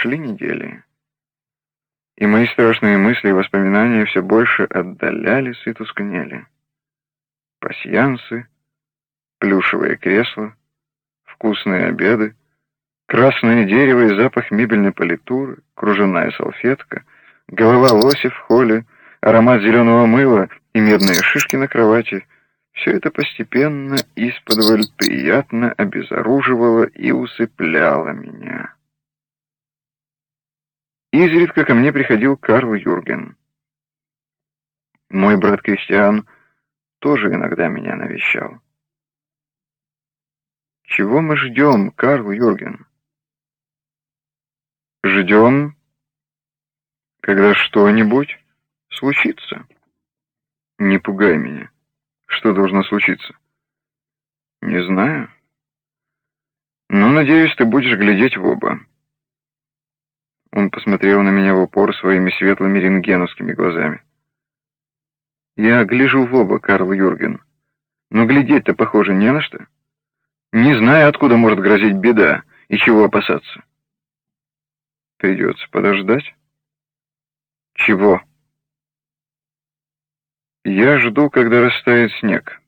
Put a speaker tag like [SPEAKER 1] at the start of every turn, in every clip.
[SPEAKER 1] Шли недели. И мои страшные мысли и воспоминания все больше отдалялись и тускнели. Пасьянсы, плюшевые кресла, вкусные обеды, красное дерево и запах мебельной политуры, кружевная салфетка, голова лоси в холле, аромат зеленого мыла и медные шишки на кровати — все это постепенно из-под приятно обезоруживало и усыпляло меня. Изредка ко мне приходил Карл Юрген. Мой брат Кристиан тоже иногда меня навещал. Чего мы ждем, Карл Юрген? Ждем, когда что-нибудь случится. Не пугай меня. Что должно случиться? Не знаю. Но, надеюсь, ты будешь глядеть в оба. Он посмотрел на меня в упор своими светлыми рентгеновскими глазами. Я гляжу в оба, Карл Юрген. Но глядеть-то, похоже, не на что. Не знаю, откуда может грозить беда и чего опасаться. Придется подождать. Чего? Я жду, когда растает снег.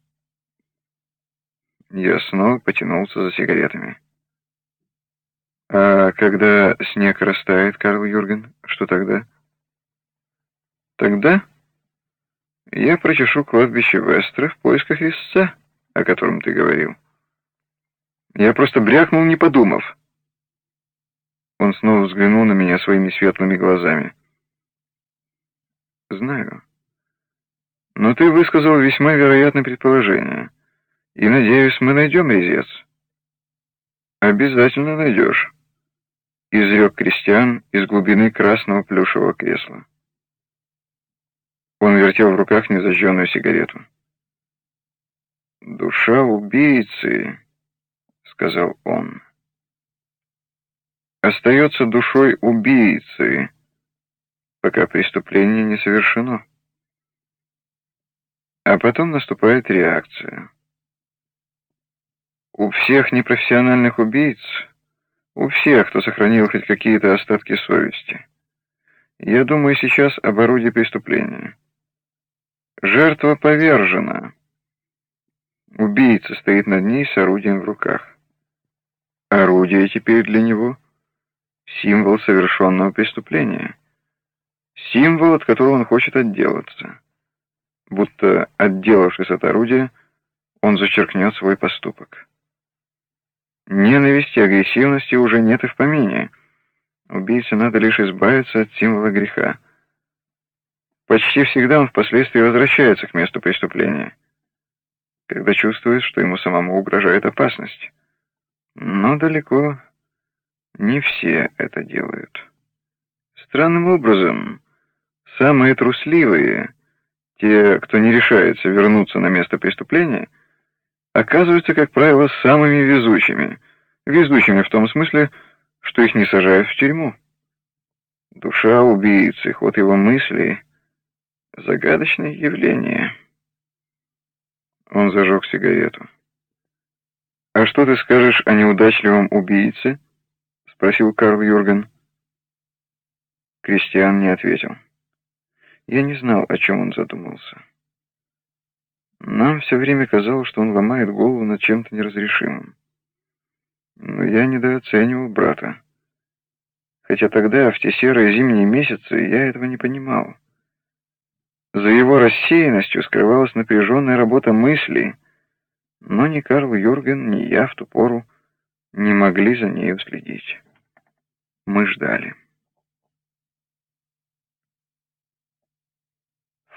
[SPEAKER 1] Я снова потянулся за сигаретами. А когда снег растает, Карл Юрген, что тогда? Тогда я прочешу кладбище Вестра в поисках истца, о котором ты говорил. Я просто брякнул, не подумав. Он снова взглянул на меня своими светлыми глазами. Знаю. Но ты высказал весьма вероятное предположение. И, надеюсь, мы найдем резец. Обязательно найдешь. Изрек Кристиан из глубины красного плюшевого кресла. Он вертел в руках незажженную сигарету. «Душа убийцы», — сказал он, — «остается душой убийцы, пока преступление не совершено». А потом наступает реакция. У всех непрофессиональных убийц, у всех, кто сохранил хоть какие-то остатки совести. Я думаю сейчас об орудии преступления. Жертва повержена. Убийца стоит над ней с орудием в руках. Орудие теперь для него — символ совершенного преступления. Символ, от которого он хочет отделаться будто, отделавшись от орудия, он зачеркнет свой поступок. Ненависти агрессивности уже нет и в помине. Убийце надо лишь избавиться от символа греха. Почти всегда он впоследствии возвращается к месту преступления, когда чувствует, что ему самому угрожает опасность. Но далеко не все это делают. Странным образом, самые трусливые — те, кто не решается вернуться на место преступления, оказываются, как правило, самыми везучими. Везучими в том смысле, что их не сажают в тюрьму. Душа убийцы, ход его мыслей — загадочное явление. Он зажег сигарету. «А что ты скажешь о неудачливом убийце?» — спросил Карл Юрген. Кристиан не ответил. Я не знал, о чем он задумался. Нам все время казалось, что он ломает голову над чем-то неразрешимым. Но я недооценивал брата. Хотя тогда, в те серые зимние месяцы, я этого не понимал. За его рассеянностью скрывалась напряженная работа мыслей, но ни Карл Юрген, ни я в ту пору не могли за ней уследить. Мы ждали.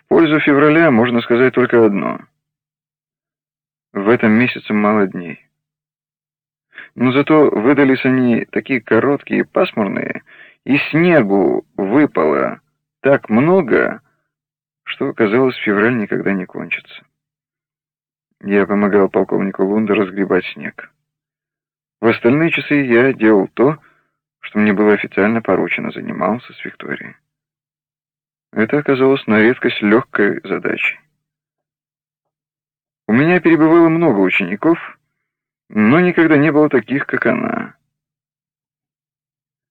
[SPEAKER 1] пользу февраля можно сказать только одно. В этом месяце мало дней. Но зато выдались они такие короткие и пасмурные, и снегу выпало так много, что, казалось, февраль никогда не кончится. Я помогал полковнику Лунда разгребать снег. В остальные часы я делал то, что мне было официально поручено, занимался с Викторией. Это оказалось на редкость легкой задачей. У меня перебывало много учеников, но никогда не было таких, как она.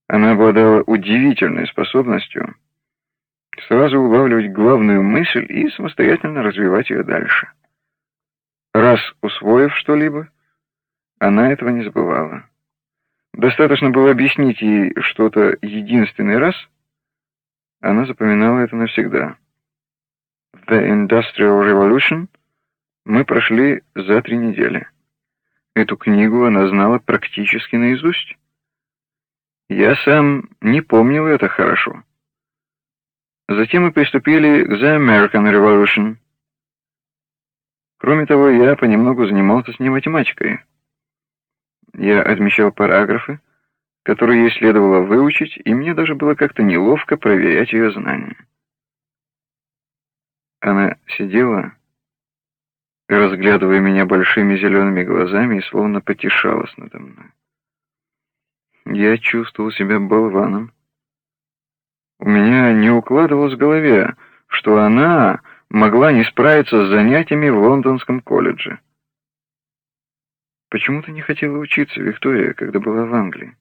[SPEAKER 1] Она обладала удивительной способностью сразу улавливать главную мысль и самостоятельно развивать ее дальше. Раз усвоив что-либо, она этого не забывала. Достаточно было объяснить ей что-то единственный раз, она запоминала это навсегда. The Industrial Revolution мы прошли за три недели. Эту книгу она знала практически наизусть. Я сам не помнил это хорошо. Затем мы приступили к The American Revolution. Кроме того, я понемногу занимался с ней математикой. Я отмечал параграфы, которые ей следовало выучить, и мне даже было как-то неловко проверять ее знания. Она сидела, разглядывая меня большими зелеными глазами и словно потешалась надо мной. Я чувствовал себя болваном. У меня не укладывалось в голове, что она могла не справиться с занятиями в лондонском колледже. Почему ты не хотела учиться, Виктория, когда была в Англии?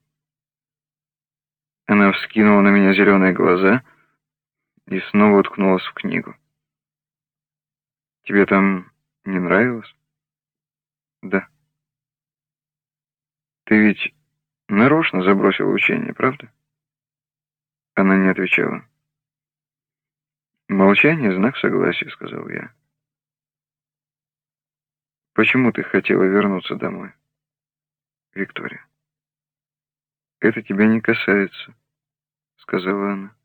[SPEAKER 1] Она вскинула на меня зеленые глаза и снова уткнулась в книгу. Тебе там не нравилось? Да. Ты ведь нарочно забросила учение, правда? Она не отвечала. «Молчание — знак согласия», — сказал я. «Почему ты хотела вернуться домой, Виктория?» «Это тебя не касается», — сказала она.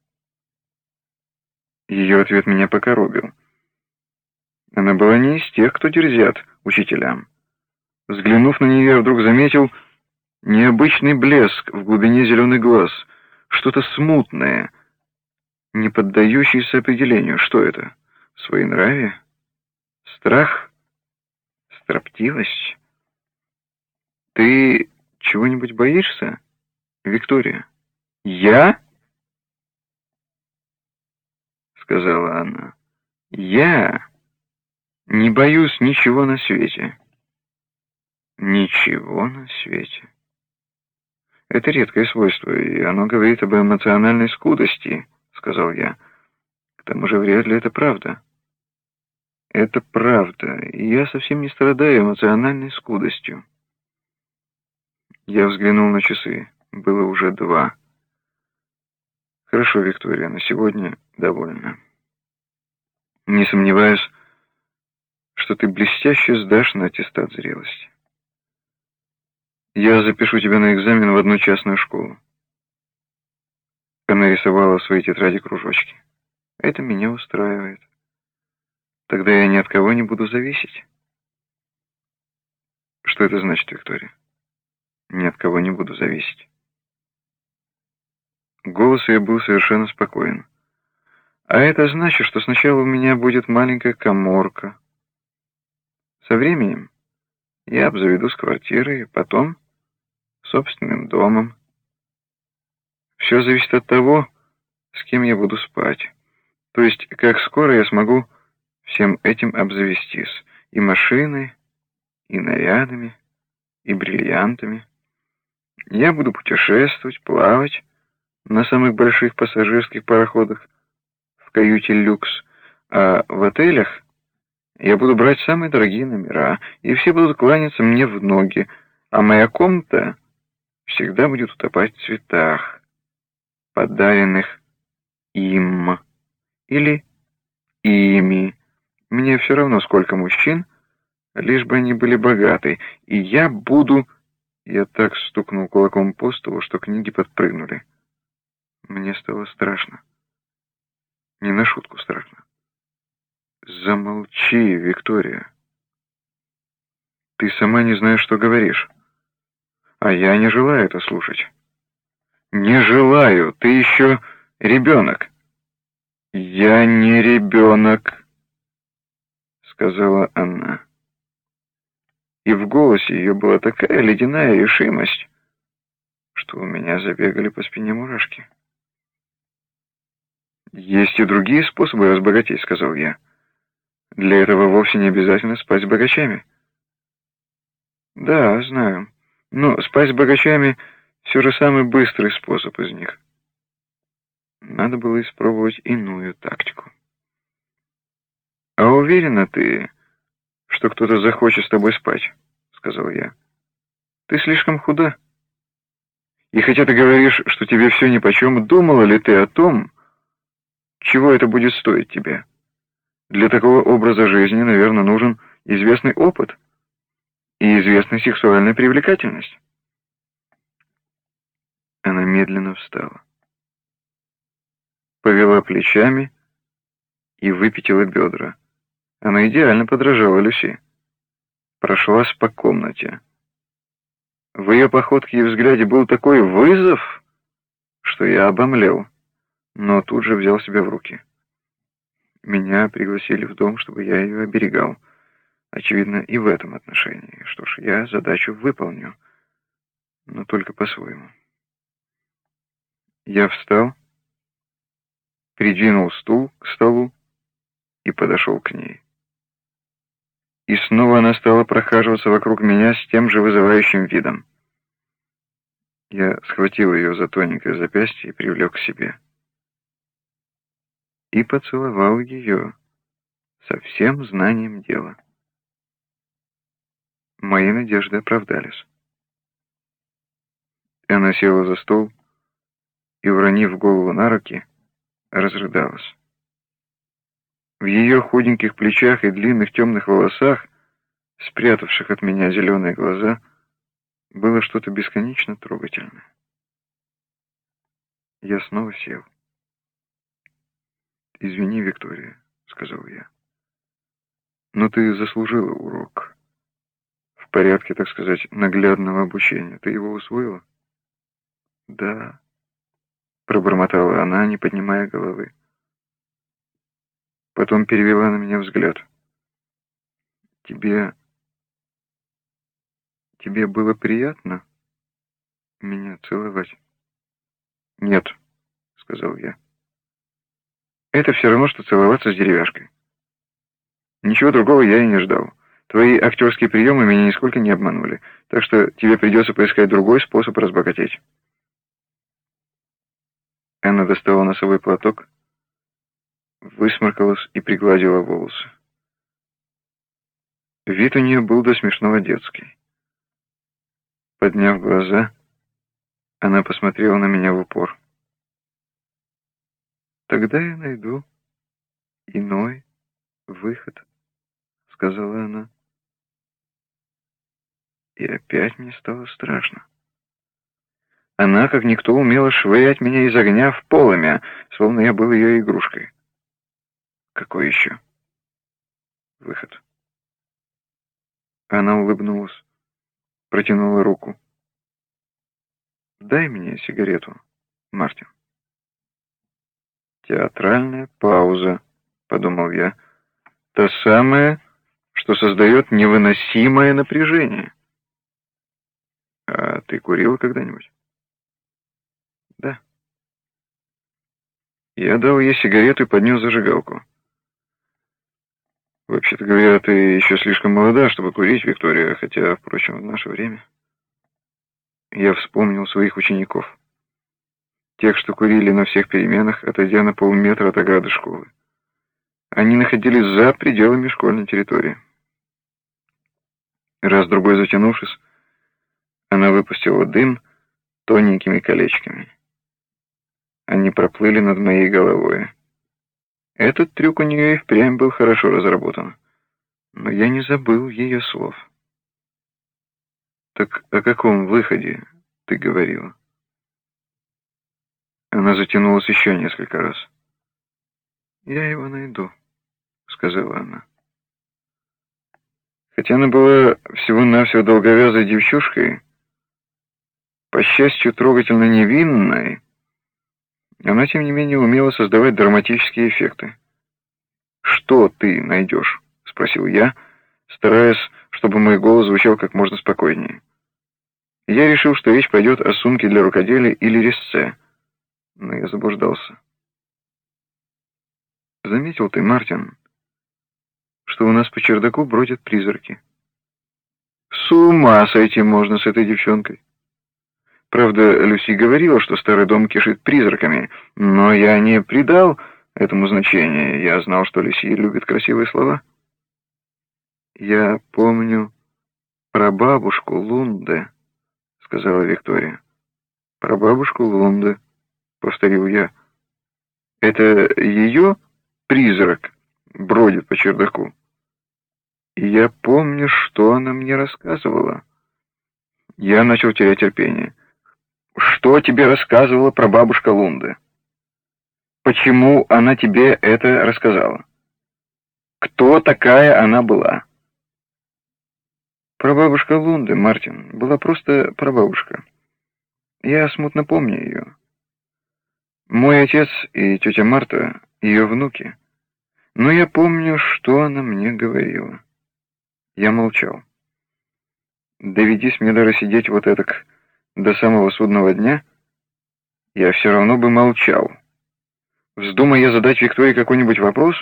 [SPEAKER 1] Ее ответ меня покоробил. Она была не из тех, кто дерзят учителям. Взглянув на нее, я вдруг заметил необычный блеск в глубине зеленых глаз, что-то смутное, не поддающееся определению. Что это? Своенравие? Страх? Строптивость? Ты чего-нибудь боишься, Виктория? Я? Сказала она. Я не боюсь ничего на свете. Ничего на свете. Это редкое свойство, и оно говорит об эмоциональной скудости, сказал я. К тому же вряд ли это правда. Это правда, и я совсем не страдаю эмоциональной скудостью. Я взглянул на часы. Было уже два. Хорошо, Виктория, на сегодня довольно. Не сомневаюсь, что ты блестяще сдашь на аттестат зрелости. Я запишу тебя на экзамен в одну частную школу. Она рисовала в своей тетради кружочки. Это меня устраивает. Тогда я ни от кого не буду зависеть. Что это значит, Виктория? Ни от кого не буду зависеть. Голос ее был совершенно спокоен. А это значит, что сначала у меня будет маленькая коморка, со временем я обзаведусь квартирой, потом собственным домом. Все зависит от того, с кем я буду спать. То есть, как скоро я смогу всем этим обзавестись. И машиной, и нарядами, и бриллиантами. Я буду путешествовать, плавать на самых больших пассажирских пароходах в каюте люкс, а в отелях я буду брать самые дорогие номера, и все будут кланяться мне в ноги, а моя комната всегда будет утопать в цветах, подаренных им или ими. Мне все равно, сколько мужчин, лишь бы они были богаты, и я буду... Я так стукнул кулаком по столу, что книги подпрыгнули. Мне стало страшно. Не на шутку страшно. Замолчи, Виктория. Ты сама не знаешь, что говоришь. А я не желаю это слушать. Не желаю, ты еще ребенок. Я не ребенок, сказала она. И в голосе ее была такая ледяная решимость, что у меня забегали по спине мурашки. «Есть и другие способы разбогатеть», — сказал я. Для этого вовсе не обязательно спать с богачами. Да, знаю. Но спать с богачами Все же самый быстрый способ из них. Надо было испробовать иную тактику. «А уверена ты, что кто-то захочет с тобой спать?» — сказал я. «Ты слишком худа. И хотя ты говоришь, что тебе все нипочем, думала ли ты о том, чего это будет стоить тебе? Для такого образа жизни, наверное, нужен известный опыт и известная сексуальная привлекательность». Она медленно встала. Повела плечами и выпятила бедра. Она идеально подражала Люси. Прошлась по комнате. В ее походке и взгляде был такой вызов, что я обомлел, но тут же взял себя в руки. Меня пригласили в дом, чтобы я ее оберегал. Очевидно, и в этом отношении. Что ж, я задачу выполню, но только по-своему. Я встал, придвинул стул к столу и подошел к ней. И снова она стала прохаживаться вокруг меня с тем же вызывающим видом. Я схватил ее за тоненькое запястье и привлек к себе. И поцеловал ее со всем знанием дела. Мои надежды оправдались. Она села за стол и, уронив голову на руки, разрыдалась. В ее худеньких плечах и длинных темных волосах, спрятавших от меня зеленые глаза, было что-то бесконечно трогательное. Я снова сел. «Извини, Виктория», — сказал я. «Но ты заслужила урок. В порядке, так сказать, наглядного обучения. Ты его усвоила?» «Да», — пробормотала она, не поднимая головы. Потом перевела на меня взгляд. «Тебе... тебе было приятно меня целовать?» «Нет», — сказал я. «Это все равно, что целоваться с деревяшкой. Ничего другого я и не ждал. Твои актерские приемы меня нисколько не обманули, так что тебе придется поискать другой способ разбогатеть». Энна достала носовой платок высморкалась и пригладила волосы. Вид у нее был до смешного детский. Подняв глаза, она посмотрела на меня в упор. «Тогда я найду иной выход», — сказала она. И опять мне стало страшно. Она, как никто, умела швырять меня из огня в полымя, словно я был ее игрушкой. Какой еще выход? Она улыбнулась, протянула руку. «Дай мне сигарету, Мартин». «Театральная пауза», — подумал я. «Та самая, что создает невыносимое напряжение». «А ты курила когда-нибудь?» «Да». Я дал ей сигарету и поднес зажигалку. Вообще-то говоря, ты еще слишком молода, чтобы курить, Виктория, хотя, впрочем, в наше время... Я вспомнил своих учеников. Тех, что курили на всех переменах, отойдя на полметра от ограды школы. Они находились за пределами школьной территории. Раз-другой затянувшись, она выпустила дым тоненькими колечками. Они проплыли над моей головой. Этот трюк у нее и впрямь был хорошо разработан. Но я не забыл ее слов. «Так о каком выходе ты говорила?» Она затянулась еще несколько раз. «Я его найду», — сказала она. Хотя она была всего-навсего долговязой девчушкой, по счастью, трогательно невинной, она, тем не менее, умела создавать драматические эффекты. «Что ты найдешь?» — спросил я, стараясь, чтобы мой голос звучал как можно спокойнее. Я решил, что речь пойдет о сумке для рукоделия или резце, но я заблуждался. «Заметил ты, Мартин, что у нас по чердаку бродят призраки?» «С ума сойти можно с этой девчонкой!» Правда, Люси говорила, что старый дом кишит призраками, но я не придал этому значения. Я знал, что Люси любит красивые слова. «Я помню про бабушку Лунде», — сказала Виктория. «Про бабушку Лунде», — повторил я. «Это ее призрак бродит по чердаку?» И я помню, что она мне рассказывала. Я начал терять терпение. Что тебе рассказывала про бабушка Лунды? Почему она тебе это рассказала? Кто такая она была? Прабабушка Лунды, Мартин, была просто прабабушка. Я смутно помню ее. Мой отец и тетя Марта — ее внуки. Но я помню, что она мне говорила. Я молчал. Доведись мне даже сидеть вот этак до самого судного дня, я все равно бы молчал. Вздумая я задать Виктории какой-нибудь вопрос,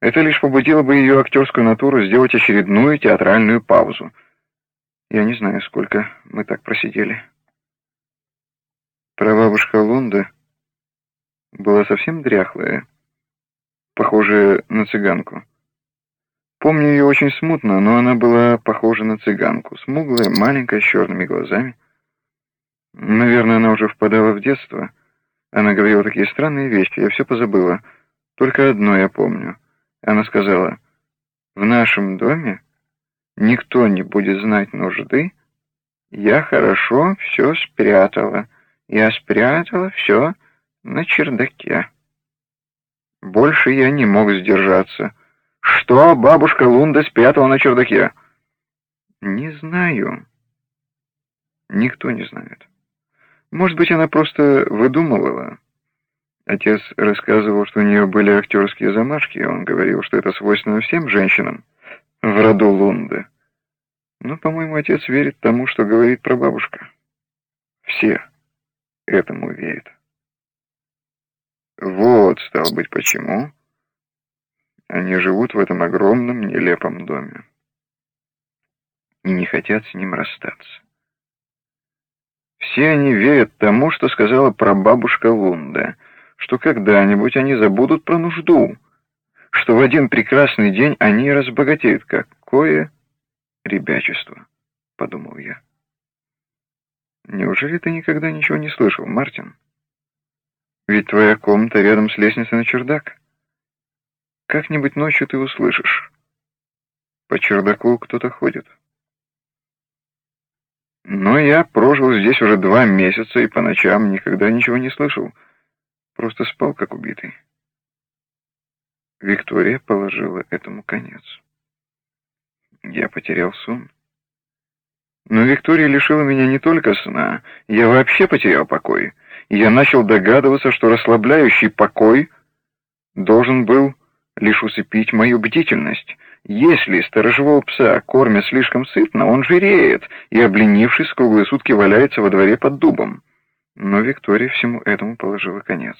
[SPEAKER 1] это лишь побудило бы ее актерскую натуру сделать очередную театральную паузу. Я не знаю, сколько мы так просидели. Прабабушка Лунда была совсем дряхлая, похожая на цыганку. Помню ее очень смутно, но она была похожа на цыганку, смуглая, маленькая, с черными глазами. Наверное, она уже впадала в детство. Она говорила такие странные вещи, я все позабыла. Только одно я помню. Она сказала, «В нашем доме никто не будет знать нужды. Я хорошо все спрятала. Я спрятала все на чердаке». Больше я не мог сдержаться. «Что бабушка Лунда спрятала на чердаке?» «Не знаю. Никто не знает». Может быть, она просто выдумывала. Отец рассказывал, что у нее были актерские замашки, и он говорил, что это свойственно всем женщинам в роду Лунды. Но, по-моему, отец верит тому, что говорит про бабушка. Все этому верят. Вот, стал быть, почему они живут в этом огромном нелепом доме и не хотят с ним расстаться. Все они верят тому, что сказала прабабушка Лунда, что когда-нибудь они забудут про нужду, что в один прекрасный день они разбогатеют. Какое ребячество, подумал я. Неужели ты никогда ничего не слышал, Мартин? Ведь твоя комната рядом с лестницей на чердак. Как-нибудь ночью ты услышишь. По чердаку кто-то ходит. Но я прожил здесь уже два месяца и по ночам никогда ничего не слышал. Просто спал, как убитый. Виктория положила этому конец. Я потерял сон. Но Виктория лишила меня не только сна, я вообще потерял покой. Я начал догадываться, что расслабляющий покой должен был лишь усыпить мою бдительность — если сторожевого пса кормят слишком сытно, он жиреет и, обленившись, круглые сутки валяется во дворе под дубом. Но Виктория всему этому положила конец.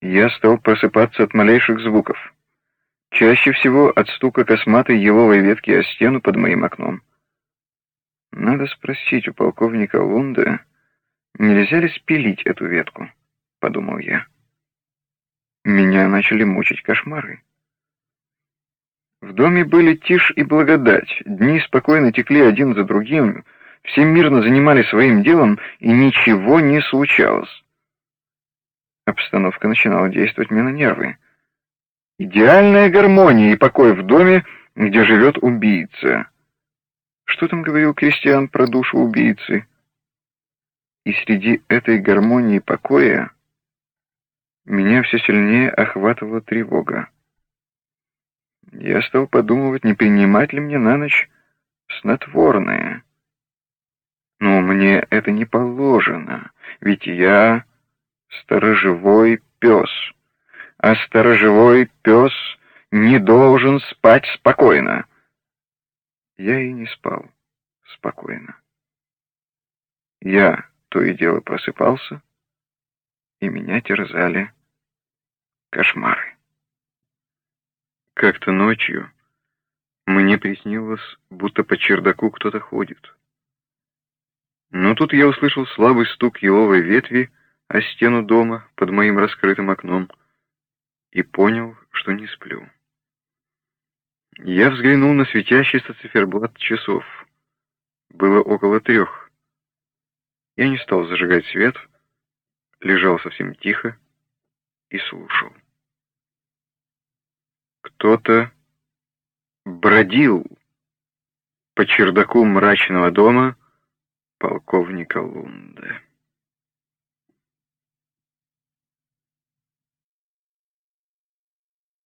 [SPEAKER 1] Я стал просыпаться от малейших звуков. Чаще всего от стука косматой еловой ветки о стену под моим окном. Надо спросить у полковника Лунда, нельзя ли спилить эту ветку, подумал я. Меня начали мучить кошмары. В доме были тишь и благодать, дни спокойно текли один за другим, все мирно занимались своим делом, и ничего не случалось. Обстановка начинала действовать мне на нервы. Идеальная гармония и покой в доме, где живет убийца. Что там говорил Кристиан про душу убийцы? И среди этой гармонии покоя меня все сильнее охватывала тревога. Я стал подумывать, не принимать ли мне на ночь снотворное. Но мне это не положено, ведь я сторожевой пес, а сторожевой пес не должен спать спокойно. Я и не спал спокойно. Я то и дело просыпался, и меня терзали кошмары. Как-то ночью мне приснилось, будто по чердаку кто-то ходит. Но тут я услышал слабый стук еловой ветви о стену дома под моим раскрытым окном и понял, что не сплю. Я взглянул на светящийся циферблат часов. Было около трех. Я не стал зажигать свет, лежал совсем тихо и слушал. Кто-то бродил по чердаку мрачного дома полковника Лунда.